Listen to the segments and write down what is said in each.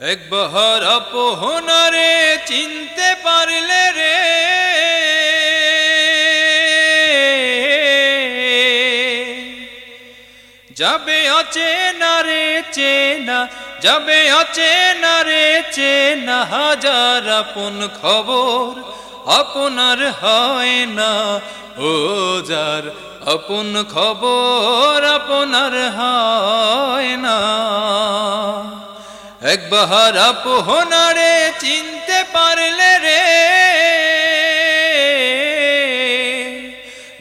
এক বহর অপহনারে চিনতে পারলে রে। যাবে অচেনা রে চেনা, যাবে অচেনা রে চেনা, হাজার আপন খবর আপনার হয় না। ও যার আপন খবর আপনার হয় না। একবার আপহনারে চিনতে পারলে রে।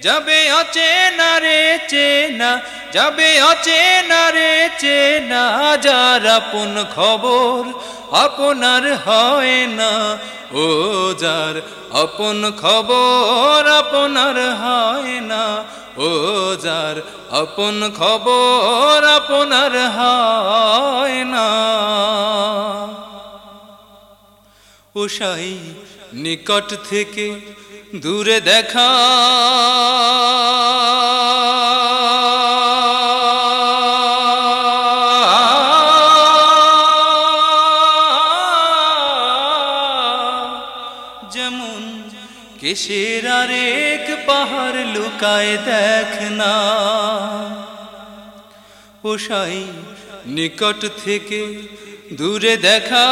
যাবে অচেনা রে চেনা, যাবে অচেনা রে চেনা, যার আপন খবর আপনার হয় না। ও যার আপন খবর আপনার হয় না। ও যার আপন খবর আপনার হয় না উষাই নিকট থেকে দূরে দেখা। যেমন কিসের আরেক পাহাড় লুকায় দেখ না। পোষাই নিকট থেকে দূরে দেখা।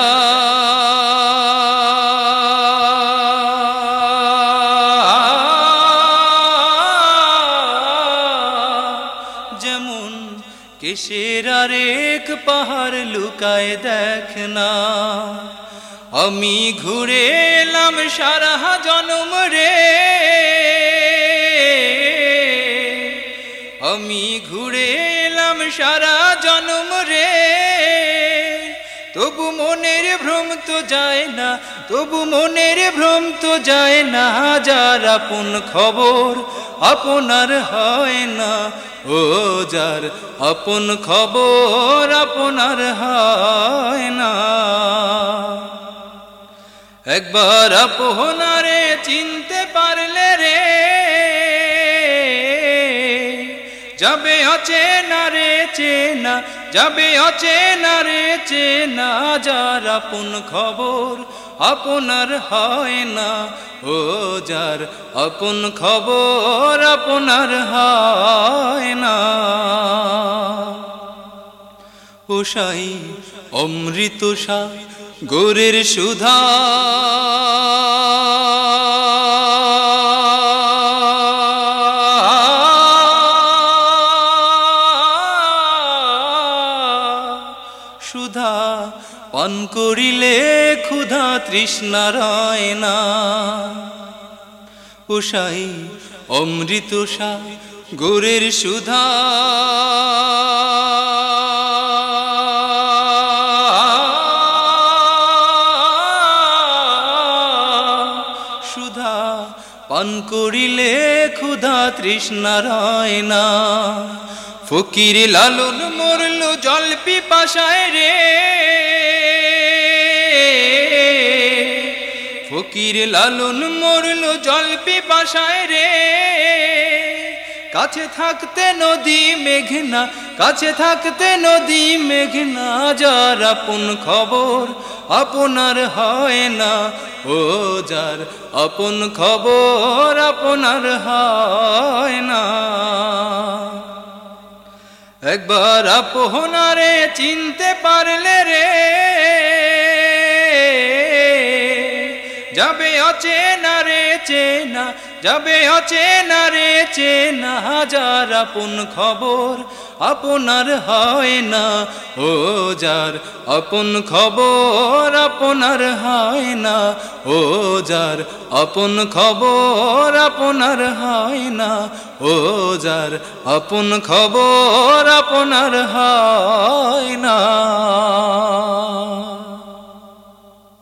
কিসের আরেক পাহাড় লুকায় দেখ না। আমি ঘুরে এলাম সারা জনম রে। আমি ঘুরে এলাম সারা জনম তবু মনের ভ্রম তো যায় না, তবু মনের ভ্রম তো যায় না, যার আপন খবর আপনার হয় না। ও যার আপন খবর আপনার হয় না। একবার আপহনারে চিনতে পারলে রে যাবে অচেনা রে চেনা, যাবে অচেনা রে চেনা, যার আপন খবর আপনার হয় না, ও যার আপন খবর আপনার হয় না। উষাই অমৃত সা গোরের সুধা সুধা পান করিলে ক্ষুধা তৃষ্ণা রয় না উষাই অমৃত গোরের সুধা। সুধা পান করিলে ক্ষুধা তৃষ্ণা রয় না ফকির লালন মরল জল পিপাসায় রে। ফকির লালন মরল জল পিপাসায় রে। কাছে থাকতে নদী মেঘনা, কাছে থাকতে নদী মেঘনা, যার আপন খবর আপনার হয় না। ও যার আপন খবর আপনার হয় না। একবার আপহনারে চিনতে পারলে রে। যাবে অচেনা চেনা, যাবে অচেনা রে চেনা, হাজার আপন খবর আপনার হয় না। ও যার আপন খবর আপনার হয় না। ও যার আপন খবর আপনার হয় না। ও যার আপন খবর আপনার হয় না।